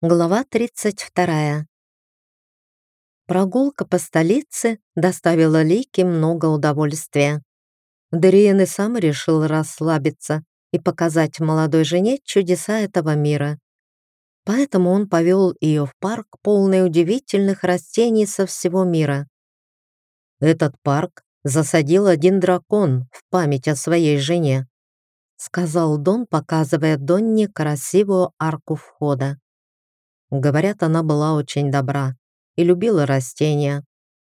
Глава 32. Прогулка по столице доставила Лике много удовольствия. Дариен и сам решил расслабиться и показать молодой жене чудеса этого мира. Поэтому он повел ее в парк, полный удивительных растений со всего мира. «Этот парк засадил один дракон в память о своей жене», сказал Дон, показывая Донне красивую арку входа. Говорят, она была очень добра и любила растения.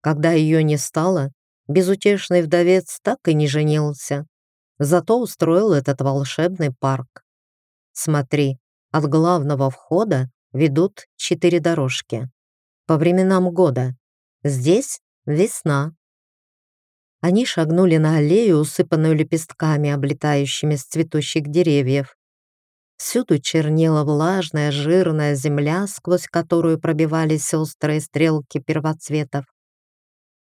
Когда ее не стало, безутешный вдовец так и не женился. Зато устроил этот волшебный парк. Смотри, от главного входа ведут четыре дорожки. По временам года. Здесь весна. Они шагнули на аллею, усыпанную лепестками, облетающими с цветущих деревьев. Всюду чернела влажная, жирная земля, сквозь которую пробивались острые стрелки первоцветов.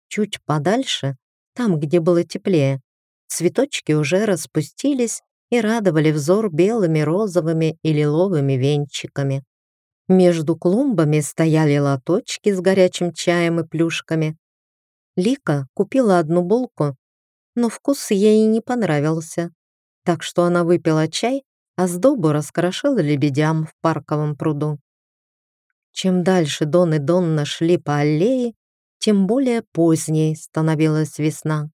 Чуть подальше, там, где было теплее, цветочки уже распустились и радовали взор белыми, розовыми и лиловыми венчиками. Между клумбами стояли лоточки с горячим чаем и плюшками. Лика купила одну булку, но вкус ей не понравился, так что она выпила чай а сдобу раскрошила лебедям в парковом пруду. Чем дальше Дон и Донна шли по аллее, тем более поздней становилась весна.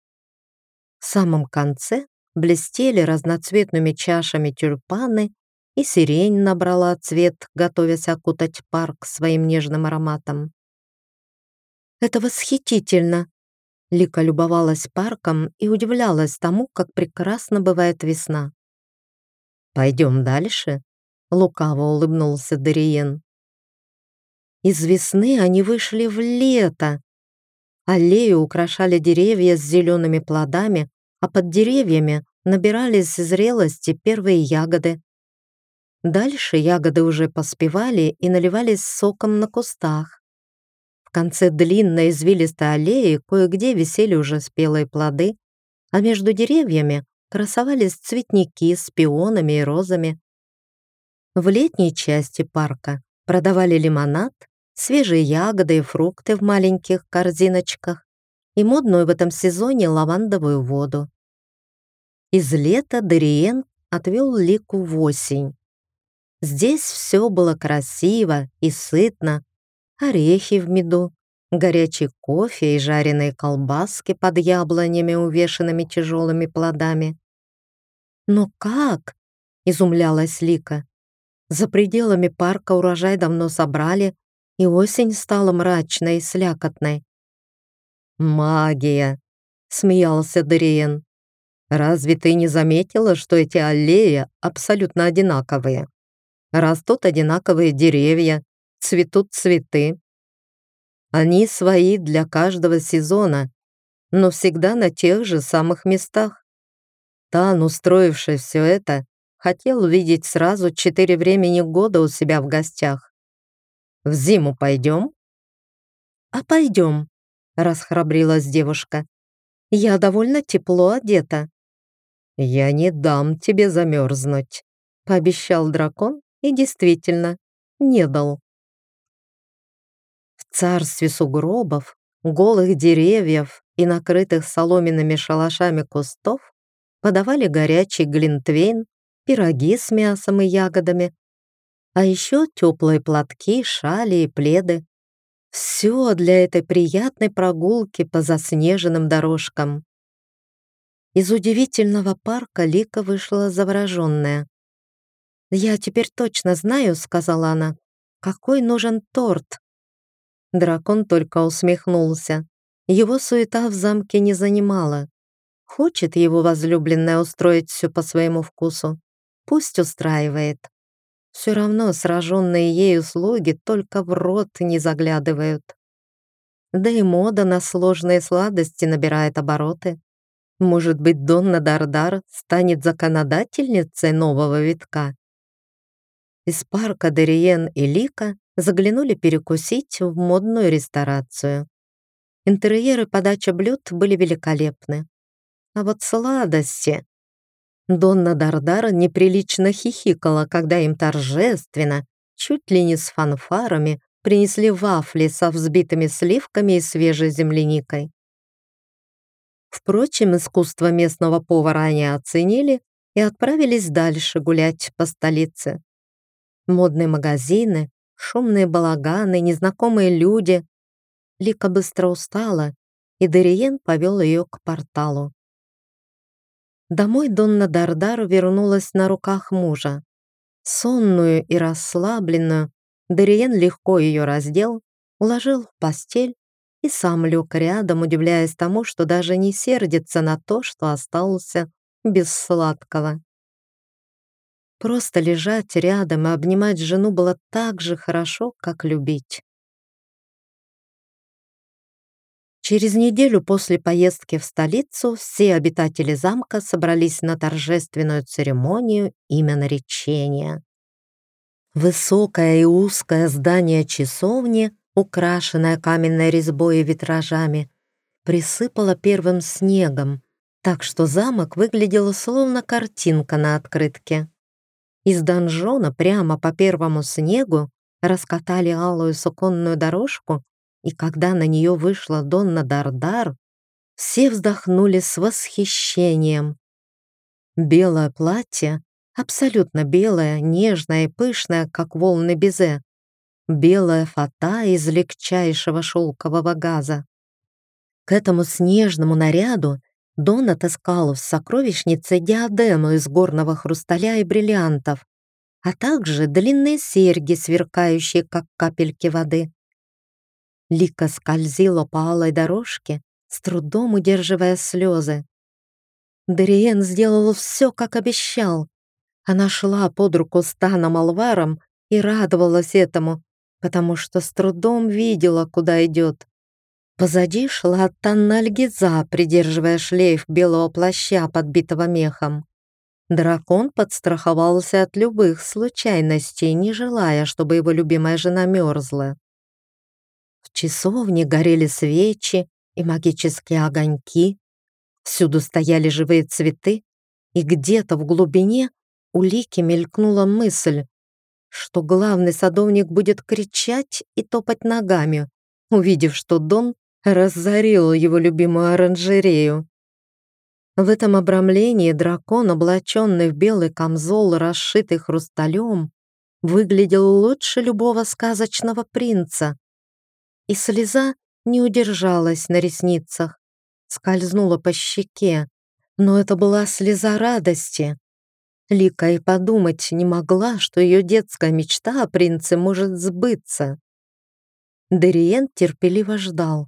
В самом конце блестели разноцветными чашами тюльпаны, и сирень набрала цвет, готовясь окутать парк своим нежным ароматом. «Это восхитительно!» Лика любовалась парком и удивлялась тому, как прекрасно бывает весна. «Пойдем дальше?» — лукаво улыбнулся Дариен. Из весны они вышли в лето. Аллею украшали деревья с зелеными плодами, а под деревьями набирались зрелости первые ягоды. Дальше ягоды уже поспевали и наливались соком на кустах. В конце длинной извилистой аллеи кое-где висели уже спелые плоды, а между деревьями красовались цветники с пионами и розами. В летней части парка продавали лимонад, свежие ягоды и фрукты в маленьких корзиночках и модную в этом сезоне лавандовую воду. Из лета Дариен отвел Лику в осень. Здесь все было красиво и сытно. Орехи в меду, горячий кофе и жареные колбаски под яблонями, увешанными тяжелыми плодами. «Но как?» — изумлялась Лика. «За пределами парка урожай давно собрали, и осень стала мрачной и слякотной». «Магия!» — смеялся Дариен. «Разве ты не заметила, что эти аллеи абсолютно одинаковые? Растут одинаковые деревья, цветут цветы. Они свои для каждого сезона, но всегда на тех же самых местах. Тан, устроивший все это, хотел увидеть сразу четыре времени года у себя в гостях. «В зиму пойдем?» «А пойдем», — расхрабрилась девушка. «Я довольно тепло одета». «Я не дам тебе замерзнуть», — пообещал дракон и действительно не дал. В царстве сугробов, голых деревьев и накрытых соломенными шалашами кустов подавали горячий глинтвейн, пироги с мясом и ягодами, а еще теплые платки, шали и пледы. Все для этой приятной прогулки по заснеженным дорожкам. Из удивительного парка Лика вышла завороженная. «Я теперь точно знаю», — сказала она, — «какой нужен торт». Дракон только усмехнулся. Его суета в замке не занимала. Хочет его возлюбленная устроить все по своему вкусу. Пусть устраивает. Все равно сраженные ею слуги только в рот не заглядывают. Да и мода на сложные сладости набирает обороты. Может быть, Донна Дардар станет законодательницей нового витка? Из парка Дериен и Лика заглянули перекусить в модную ресторацию. Интерьеры подача блюд были великолепны. А вот сладости... Донна Дардара неприлично хихикала, когда им торжественно, чуть ли не с фанфарами принесли вафли со взбитыми сливками и свежей земляникой. Впрочем, искусство местного повара они оценили и отправились дальше гулять по столице. Модные магазины, шумные балаганы, незнакомые люди. Лика быстро устала, и Дериен повел ее к порталу. Домой Донна Дардар вернулась на руках мужа. Сонную и расслабленную, Дериен легко ее раздел, уложил в постель и сам лег рядом, удивляясь тому, что даже не сердится на то, что остался без сладкого. Просто лежать рядом и обнимать жену было так же хорошо, как любить. Через неделю после поездки в столицу все обитатели замка собрались на торжественную церемонию именоречения. Высокое и узкое здание часовни, украшенное каменной резьбой и витражами, присыпало первым снегом, так что замок выглядел словно картинка на открытке. Из донжона прямо по первому снегу раскатали алую суконную дорожку, и когда на нее вышла Донна Дардар, все вздохнули с восхищением. Белое платье, абсолютно белое, нежное и пышное, как волны безе, белая фата из легчайшего шелкового газа. К этому снежному наряду Дон отыскал в сокровищнице диадему из горного хрусталя и бриллиантов, а также длинные серьги, сверкающие, как капельки воды. Лика скользила по алой дорожке, с трудом удерживая слезы. Дариен сделал все, как обещал. Она шла под руку с Таном Алваром и радовалась этому, потому что с трудом видела, куда идет. Позади шла Танна Альгиза, придерживая шлейф белого плаща, подбитого мехом. Дракон подстраховался от любых случайностей, не желая, чтобы его любимая жена мерзла. В часовне горели свечи и магические огоньки. Всюду стояли живые цветы, и где-то в глубине у Лики мелькнула мысль, что главный садовник будет кричать и топать ногами, увидев, что Дон разорил его любимую оранжерею. В этом обрамлении дракон, облаченный в белый камзол, расшитый хрусталем, выглядел лучше любого сказочного принца, и слеза не удержалась на ресницах, скользнула по щеке, но это была слеза радости. Лика и подумать не могла, что ее детская мечта о принце может сбыться. Дериен терпеливо ждал,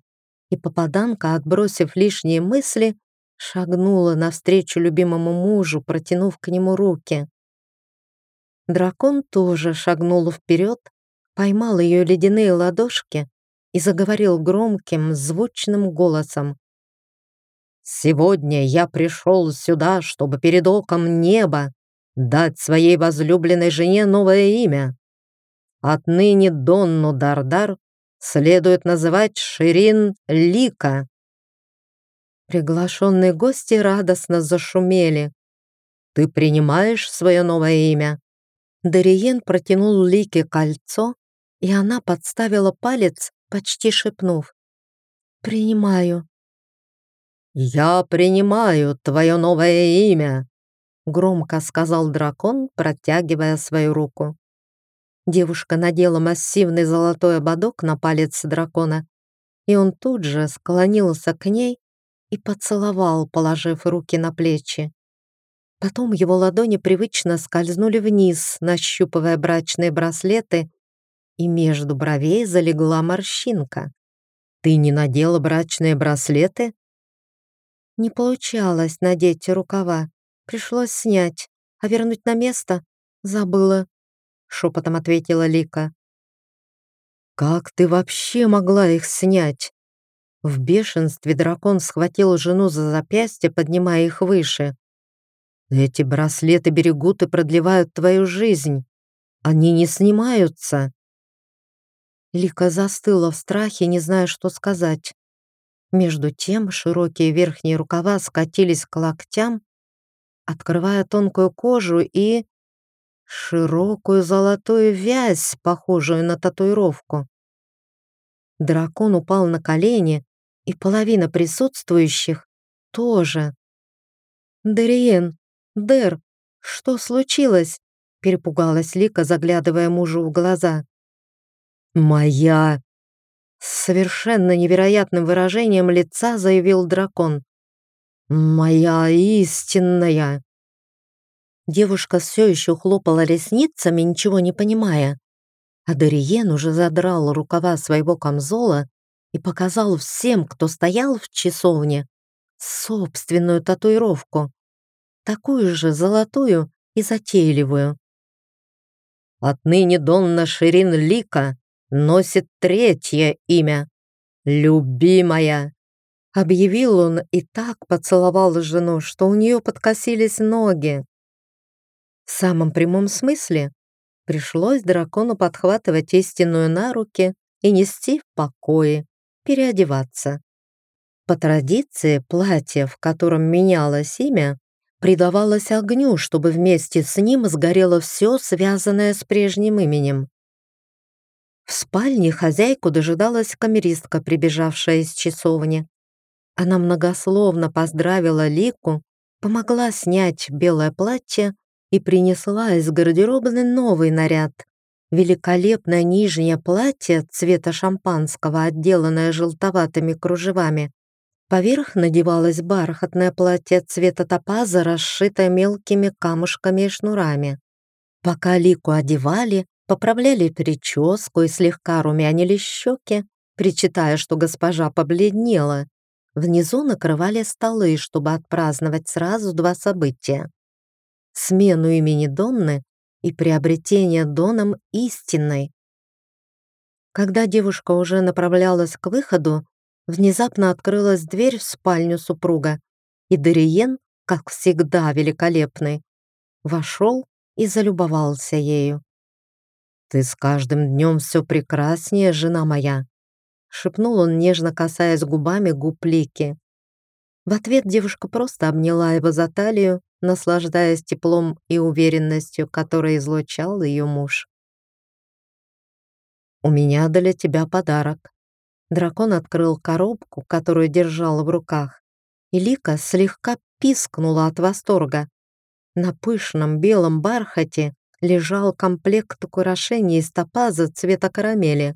и попаданка, отбросив лишние мысли, шагнула навстречу любимому мужу, протянув к нему руки. Дракон тоже шагнул вперед, поймал ее ледяные ладошки и заговорил громким, звучным голосом. «Сегодня я пришел сюда, чтобы перед оком неба дать своей возлюбленной жене новое имя. Отныне Донну Дардар следует называть Ширин Лика». Приглашенные гости радостно зашумели. «Ты принимаешь свое новое имя?» Дариен протянул Лике кольцо, и она подставила палец почти шепнув. «Принимаю». «Я принимаю твое новое имя», — громко сказал дракон, протягивая свою руку. Девушка надела массивный золотой ободок на палец дракона, и он тут же склонился к ней и поцеловал, положив руки на плечи. Потом его ладони привычно скользнули вниз, нащупывая брачные браслеты и между бровей залегла морщинка. «Ты не надела брачные браслеты?» Не получалось надеть рукава. Пришлось снять, а вернуть на место забыла, шепотом ответила Лика. «Как ты вообще могла их снять?» В бешенстве дракон схватил жену за запястье, поднимая их выше. «Эти браслеты берегут и продлевают твою жизнь. Они не снимаются». Лика застыла в страхе, не зная, что сказать. Между тем широкие верхние рукава скатились к локтям, открывая тонкую кожу и... широкую золотую вязь, похожую на татуировку. Дракон упал на колени, и половина присутствующих тоже. «Дериен, Дер, что случилось?» перепугалась Лика, заглядывая мужу в глаза. «Моя!» С совершенно невероятным выражением лица заявил дракон. «Моя истинная!» Девушка все еще хлопала ресницами, ничего не понимая. А Дориен уже задрал рукава своего камзола и показал всем, кто стоял в часовне, собственную татуировку, такую же золотую и затейливую. Отныне Донна Ширин Лика носит третье имя — «Любимая». Объявил он и так поцеловал жену, что у нее подкосились ноги. В самом прямом смысле пришлось дракону подхватывать истинную на руки и нести в покое, переодеваться. По традиции, платье, в котором менялось имя, придавалось огню, чтобы вместе с ним сгорело все, связанное с прежним именем. В спальне хозяйку дожидалась камеристка, прибежавшая из часовни. Она многословно поздравила Лику, помогла снять белое платье и принесла из гардеробной новый наряд. Великолепное нижнее платье цвета шампанского, отделанное желтоватыми кружевами. Поверх надевалось бархатное платье цвета топаза, расшитое мелкими камушками и шнурами. Пока Лику одевали, поправляли прическу и слегка румянили щеки, причитая, что госпожа побледнела. Внизу накрывали столы, чтобы отпраздновать сразу два события. Смену имени Донны и приобретение Доном истинной. Когда девушка уже направлялась к выходу, внезапно открылась дверь в спальню супруга, и Дориен, как всегда великолепный, вошел и залюбовался ею. «Ты с каждым днем все прекраснее, жена моя!» шепнул он, нежно касаясь губами губ Лики. В ответ девушка просто обняла его за талию, наслаждаясь теплом и уверенностью, которой излучал ее муж. «У меня для тебя подарок». Дракон открыл коробку, которую держал в руках, и Лика слегка пискнула от восторга. На пышном белом бархате лежал комплект украшений из топаза цвета карамели.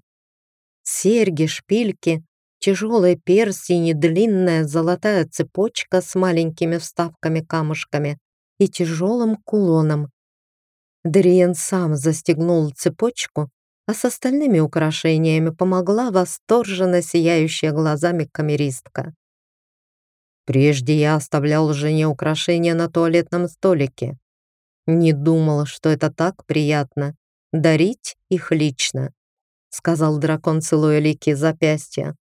Серьги, шпильки, тяжелые перстень и длинная золотая цепочка с маленькими вставками-камушками и тяжелым кулоном. Дриен сам застегнул цепочку, а с остальными украшениями помогла восторженно сияющая глазами камеристка. Прежде я оставлял жене украшения на туалетном столике, «Не думала, что это так приятно — дарить их лично», — сказал дракон, целуя Лики запястья.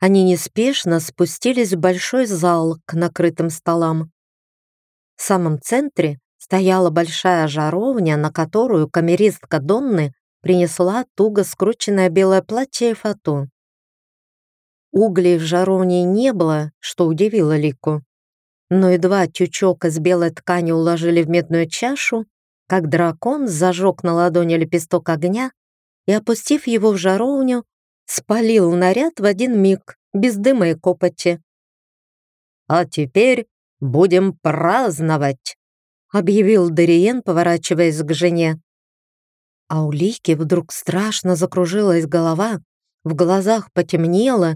Они неспешно спустились в большой зал к накрытым столам. В самом центре стояла большая жаровня, на которую камеристка Донны принесла туго скрученное белое платье и фату. Углей в жаровне не было, что удивило Лику но едва тючок из белой ткани уложили в медную чашу, как дракон зажег на ладони лепесток огня и, опустив его в жаровню, спалил наряд в один миг, без дыма и копоти. «А теперь будем праздновать», — объявил Дариен, поворачиваясь к жене. А у Лики вдруг страшно закружилась голова, в глазах потемнело,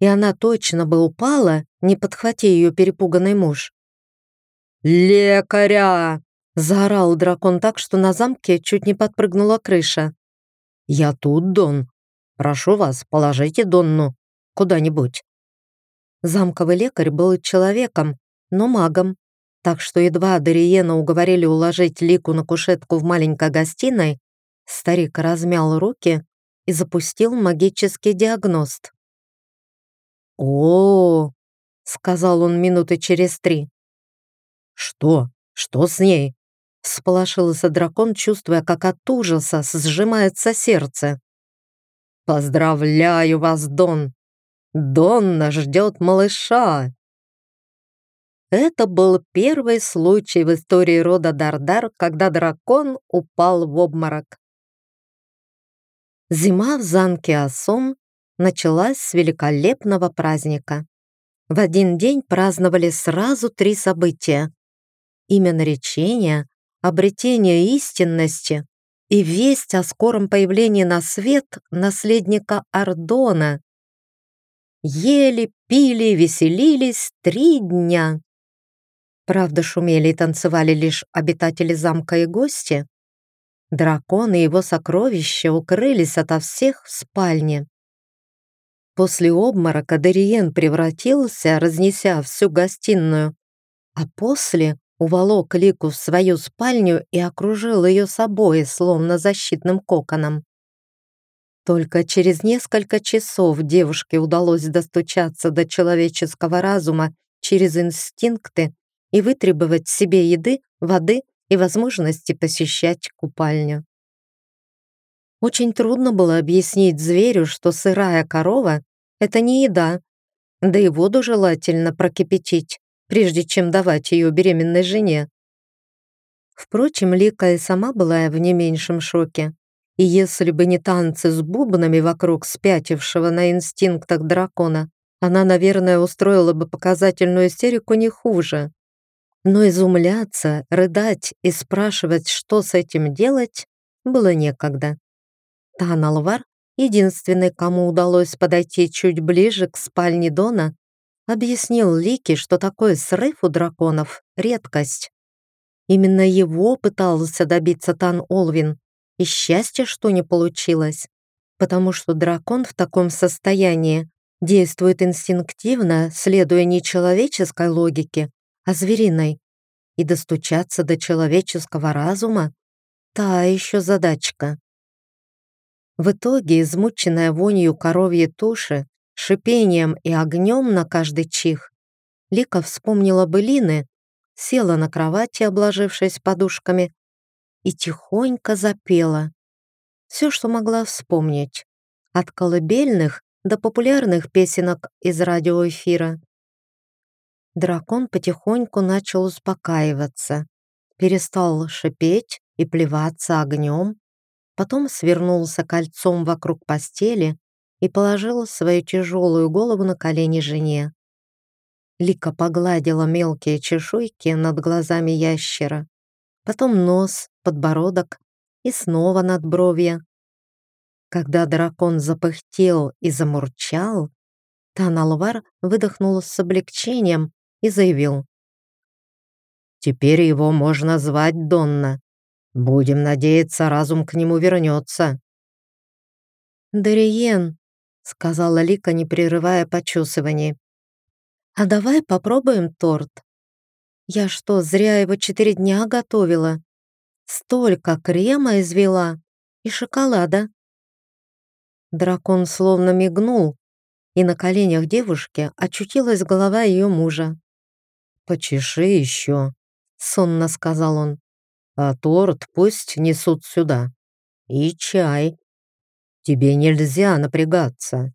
и она точно бы упала, не подхвати ее перепуганный муж. «Лекаря!» — заорал дракон так, что на замке чуть не подпрыгнула крыша. «Я тут, Дон. Прошу вас, положите Донну куда-нибудь». Замковый лекарь был человеком, но магом, так что едва Дариена уговорили уложить Лику на кушетку в маленькой гостиной, старик размял руки и запустил магический диагност. «О, сказал он минуты через три. «Что? Что с ней?» Всполошился дракон, чувствуя, как от ужаса сжимается сердце. «Поздравляю вас, Дон! Донна ждет малыша!» Это был первый случай в истории рода Дардар, когда дракон упал в обморок. Зима в замке Асом началась с великолепного праздника. В один день праздновали сразу три события. Имя наречения, обретение истинности и весть о скором появлении на свет наследника Ардона. Ели, пили, веселились три дня. Правда, шумели и танцевали лишь обитатели замка и гости. Дракон и его сокровища укрылись ото всех в спальне. После обморока Дариен превратился, разнеся всю гостиную, а после уволок Лику в свою спальню и окружил ее собой, словно защитным коконом. Только через несколько часов девушке удалось достучаться до человеческого разума через инстинкты и вытребовать себе еды, воды и возможности посещать купальню. Очень трудно было объяснить зверю, что сырая корова — это не еда, да и воду желательно прокипятить, прежде чем давать ее беременной жене. Впрочем, Лика и сама была в не меньшем шоке. И если бы не танцы с бубнами вокруг спятившего на инстинктах дракона, она, наверное, устроила бы показательную истерику не хуже. Но изумляться, рыдать и спрашивать, что с этим делать, было некогда. Таналвар, единственный, кому удалось подойти чуть ближе к спальне Дона, объяснил Лике, что такой срыв у драконов — редкость. Именно его пытался добиться Тан Олвин, и счастье, что не получилось, потому что дракон в таком состоянии действует инстинктивно, следуя не человеческой логике, а звериной. И достучаться до человеческого разума — та еще задачка. В итоге, измученная вонью коровьей туши, шипением и огнем на каждый чих, Лика вспомнила былины, села на кровати, обложившись подушками, и тихонько запела. Все, что могла вспомнить, от колыбельных до популярных песенок из радиоэфира. Дракон потихоньку начал успокаиваться, перестал шипеть и плеваться огнем, потом свернулся кольцом вокруг постели и положил свою тяжелую голову на колени жене. Лика погладила мелкие чешуйки над глазами ящера, потом нос, подбородок и снова надбровья. Когда дракон запыхтел и замурчал, Таналвар выдохнул с облегчением и заявил. «Теперь его можно звать Донна. Будем надеяться, разум к нему вернется». «Дариен», — сказала Лика, не прерывая почесываний. «А давай попробуем торт. Я что, зря его четыре дня готовила? Столько крема извела и шоколада». Дракон словно мигнул, и на коленях девушки очутилась голова ее мужа. «Почеши еще», — сонно сказал он. «А торт пусть несут сюда. И чай. Тебе нельзя напрягаться.